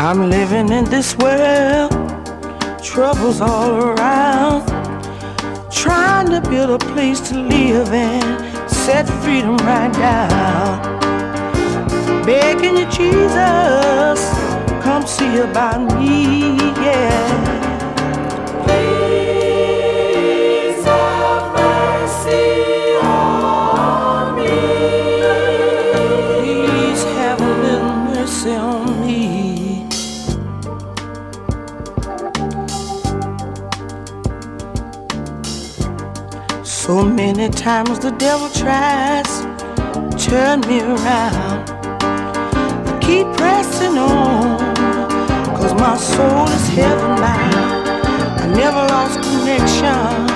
I'm living in this world, troubles all around. Trying to build a place to live in, set freedom right down. Begging you, Jesus, come see about me, So many times the devil tries to turn me around. I keep pressing on, cause my soul is heaven bound. I never lost connection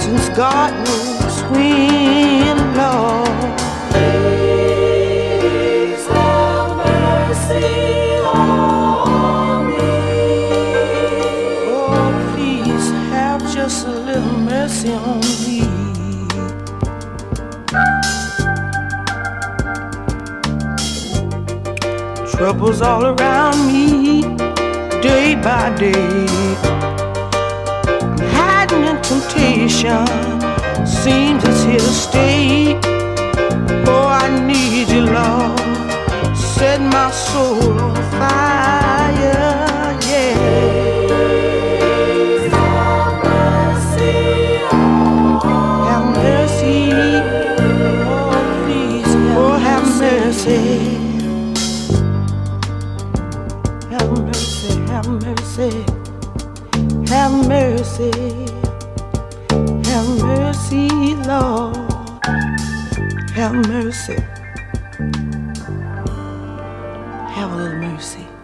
since God knows when, Troubles all around me, day by day. I'm hiding in temptation, seems it's here to stay. Oh, I need you, Lord. Set my soul mercy, have mercy, have mercy, have mercy, have mercy, Lord, have mercy, have a little mercy.